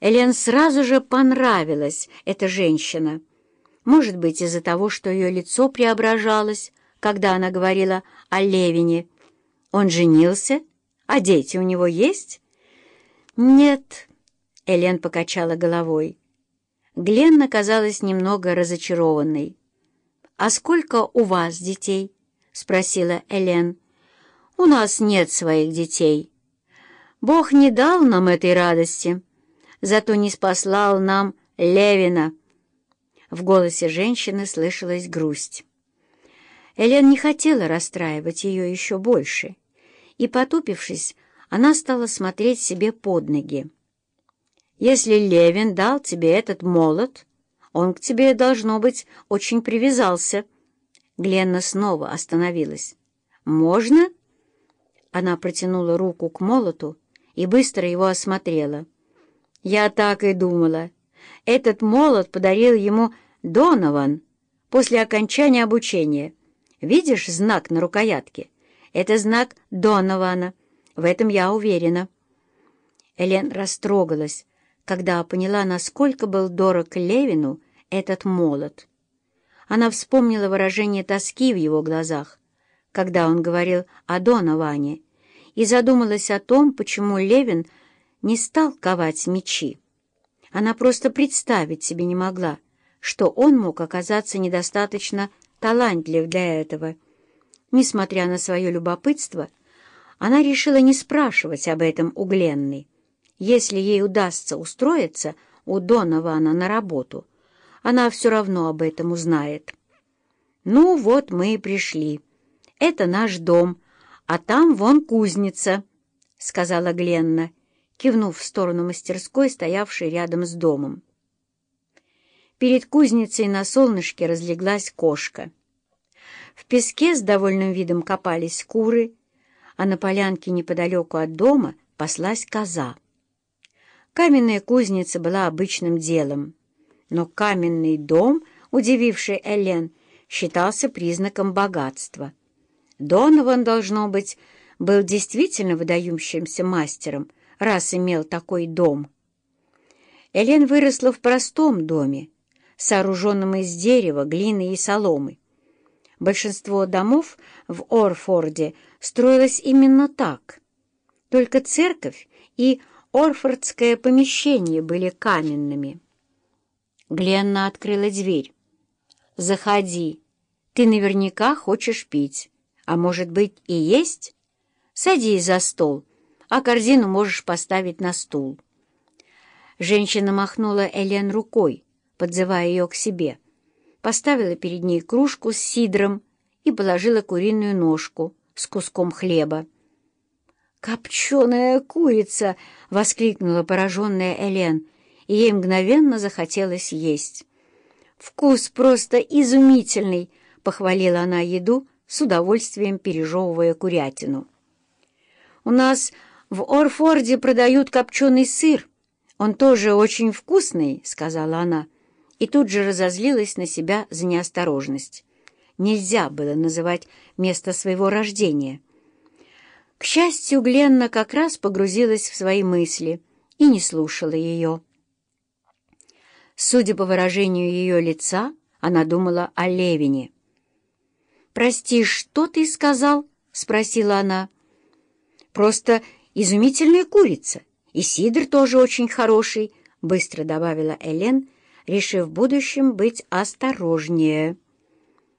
Элен сразу же понравилась эта женщина. Может быть, из-за того, что ее лицо преображалось, когда она говорила о Левине. Он женился? А дети у него есть? Нет, Элен покачала головой. Гленна казалась немного разочарованной. «А сколько у вас детей?» — спросила Элен. «У нас нет своих детей. Бог не дал нам этой радости» зато не спаслал нам Левина». В голосе женщины слышалась грусть. Элен не хотела расстраивать ее еще больше, и, потупившись, она стала смотреть себе под ноги. «Если Левин дал тебе этот молот, он к тебе, должно быть, очень привязался». Гленна снова остановилась. «Можно?» Она протянула руку к молоту и быстро его осмотрела. Я так и думала. Этот молот подарил ему Донован после окончания обучения. Видишь знак на рукоятке? Это знак Донована. В этом я уверена. Элен растрогалась, когда поняла, насколько был дорог Левину этот молот. Она вспомнила выражение тоски в его глазах, когда он говорил о Доноване, и задумалась о том, почему Левин — не стал ковать мечи. Она просто представить себе не могла, что он мог оказаться недостаточно талантлив для этого. Несмотря на свое любопытство, она решила не спрашивать об этом у Гленны. Если ей удастся устроиться у Донована на работу, она все равно об этом узнает. «Ну вот мы и пришли. Это наш дом, а там вон кузница», — сказала Гленна кивнув в сторону мастерской, стоявшей рядом с домом. Перед кузницей на солнышке разлеглась кошка. В песке с довольным видом копались куры, а на полянке неподалеку от дома паслась коза. Каменная кузница была обычным делом, но каменный дом, удививший Элен, считался признаком богатства. Донован, должно быть, был действительно выдающимся мастером, раз имел такой дом. Элен выросла в простом доме, сооруженном из дерева, глины и соломы. Большинство домов в Орфорде строилось именно так. Только церковь и Орфордское помещение были каменными. Гленна открыла дверь. «Заходи. Ты наверняка хочешь пить. А может быть и есть? Садись за стол а корзину можешь поставить на стул». Женщина махнула Элен рукой, подзывая ее к себе, поставила перед ней кружку с сидром и положила куриную ножку с куском хлеба. «Копченая курица!» — воскликнула пораженная Элен, и ей мгновенно захотелось есть. «Вкус просто изумительный!» — похвалила она еду, с удовольствием пережевывая курятину. «У нас в Орфорде продают копченый сыр. Он тоже очень вкусный», — сказала она, и тут же разозлилась на себя за неосторожность. Нельзя было называть место своего рождения. К счастью, Гленна как раз погрузилась в свои мысли и не слушала ее. Судя по выражению ее лица, она думала о Левине. «Прости, что ты сказал?» — спросила она. «Просто изумительная курица, и сидр тоже очень хороший», — быстро добавила Элен, решив в будущем быть осторожнее.